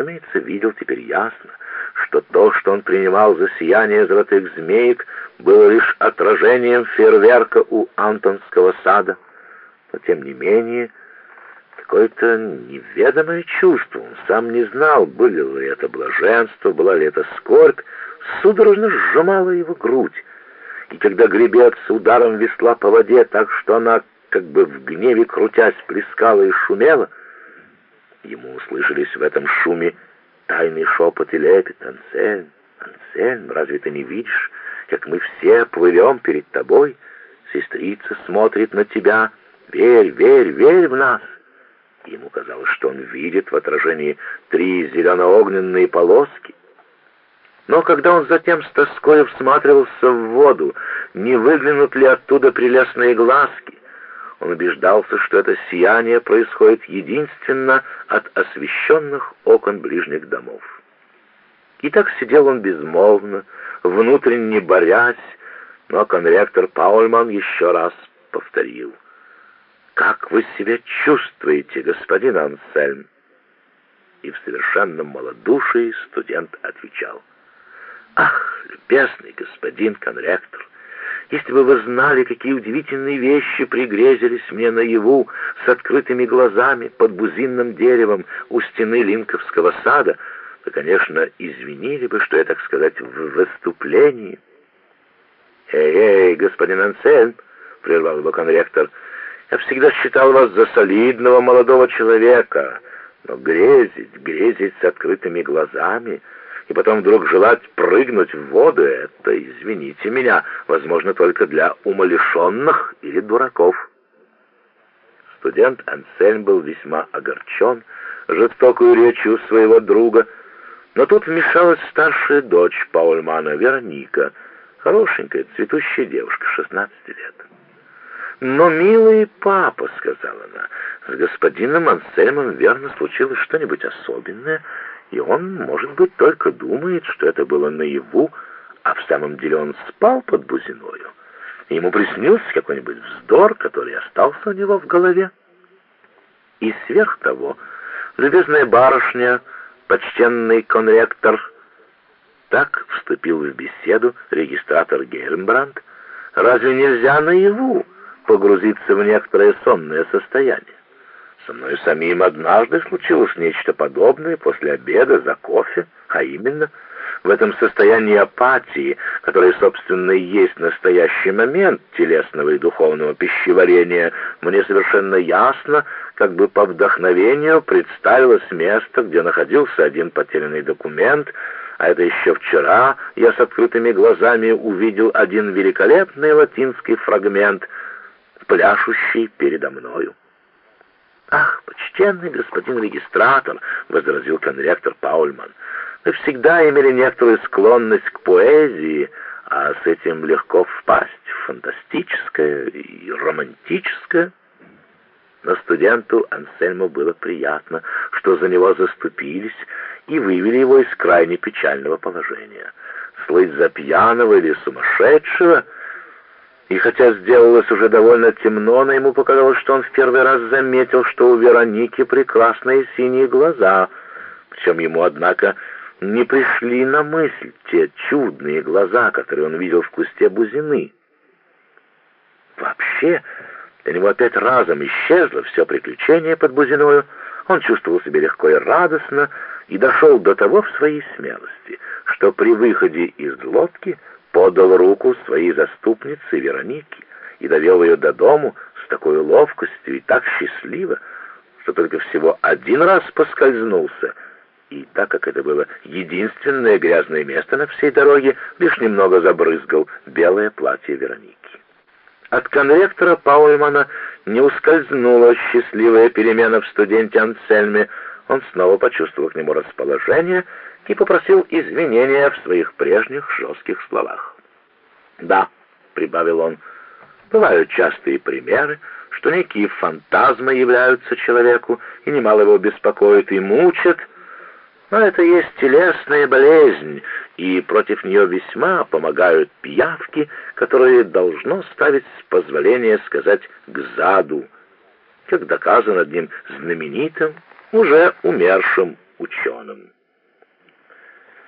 разумеется, видел теперь ясно, что то, что он принимал за сияние золотых змеек, было лишь отражением фейерверка у Антонского сада. Но, тем не менее, какое-то неведомое чувство, он сам не знал, было ли это блаженство, была ли это скорбь, судорожно сжимала его грудь. И когда гребец ударом весла по воде так, что она, как бы в гневе крутясь, плескала и шумела, ему услышались в этом шуме тайный шепот и лепет. «Ансельм, Ансельм, разве ты не видишь, как мы все плывем перед тобой? Сестрица смотрит на тебя. Верь, верь, верь в нас!» Ему казалось, что он видит в отражении три зелено-огненные полоски. Но когда он затем с тоской всматривался в воду, не выглянут ли оттуда прелестные глазки, он убеждался, что это сияние происходит единственно от освещенных окон ближних домов. И так сидел он безмолвно, внутренне борясь, но конректор Паульман еще раз повторил. «Как вы себя чувствуете, господин Ансельм?» И в совершенном малодушии студент отвечал. «Ах, любезный господин конректор, если бы вы знали, какие удивительные вещи пригрезились мне наяву с открытыми глазами под бузинным деревом у стены Линковского сада, то, конечно, извинили бы, что я, так сказать, в выступлении. «Эй, эй, господин Ансельм!» — прервал его конректор. «Я всегда считал вас за солидного молодого человека, но грезить, грезить с открытыми глазами...» и потом вдруг желать прыгнуть в воду, это, извините меня, возможно только для умалишенных или дураков. Студент Ансельм был весьма огорчен жестокую речью своего друга, но тут вмешалась старшая дочь Паульмана, Вероника, хорошенькая, цветущая девушка, 16 лет. «Но, милый папа», — сказала она, — «с господином Ансельмом верно случилось что-нибудь особенное, и он, может быть, только думает, что это было наяву, а в самом деле он спал под бузиною. Ему приснился какой-нибудь вздор, который остался у него в голове. И сверх того, любезная барышня, почтенный конректор, так вступил в беседу регистратор Гейленбранд, разве нельзя наяву погрузиться в некоторое сонное состояние? Со мной самим однажды случилось нечто подобное после обеда за кофе, а именно в этом состоянии апатии, которое, собственно, и есть настоящий момент телесного и духовного пищеварения, мне совершенно ясно, как бы по вдохновению представилось место, где находился один потерянный документ, а это еще вчера я с открытыми глазами увидел один великолепный латинский фрагмент, пляшущий передо мною. «Ах, почтенный господин регистратор!» — возразил конректор Паульман. «Мы всегда имели некоторую склонность к поэзии, а с этим легко впасть в фантастическое и романтическое». Но студенту Ансельму было приятно, что за него заступились и вывели его из крайне печального положения. Слыть за пьяного или сумасшедшего — и хотя сделалось уже довольно темно, но ему показалось, что он в первый раз заметил, что у Вероники прекрасные синие глаза. Причем ему, однако, не пришли на мысль те чудные глаза, которые он видел в кусте бузины. Вообще, для него опять разом исчезло все приключение под бузиною. Он чувствовал себя легко и радостно и дошел до того в своей смелости, что при выходе из лодки подал руку своей заступнице Веронике и довел ее до дому с такой ловкостью и так счастливо, что только всего один раз поскользнулся, и так как это было единственное грязное место на всей дороге, лишь немного забрызгал белое платье Вероники. От конректора Паульмана не ускользнула счастливая перемена в студенте Ансельме, он снова почувствовал к нему расположение и попросил извинения в своих прежних жестких словах. «Да», — прибавил он, — «бывают частые примеры, что некие фантазмы являются человеку и немало его беспокоят и мучат, но это есть телесная болезнь, и против нее весьма помогают пиявки, которые должно ставить с позволения сказать к заду, как доказано одним знаменитым, уже умершим ученым.